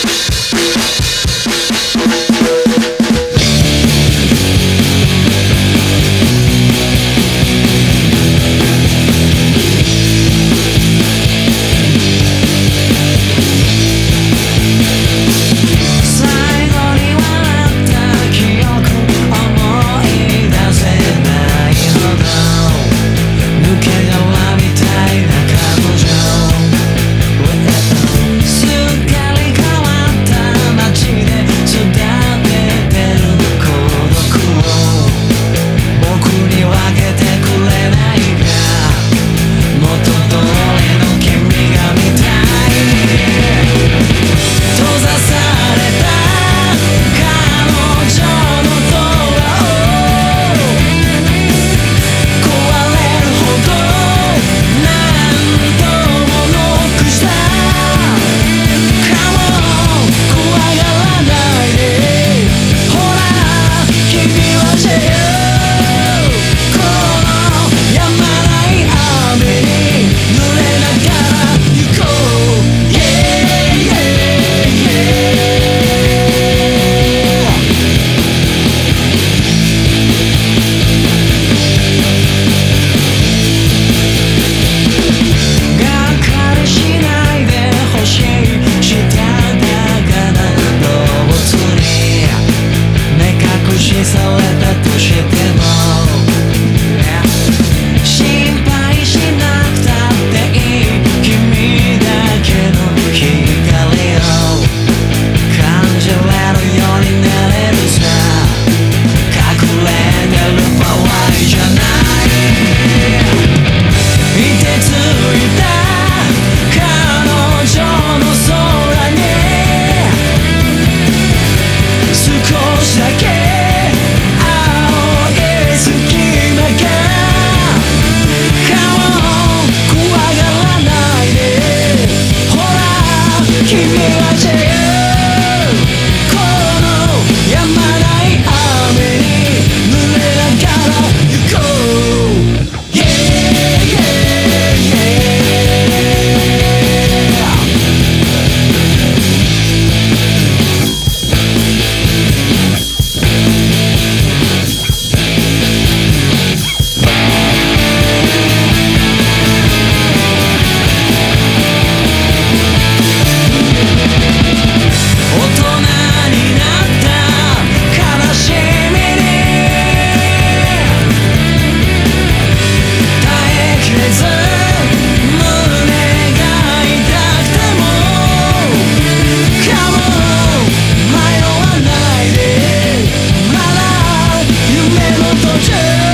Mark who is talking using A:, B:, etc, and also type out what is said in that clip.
A: 君は Don't you?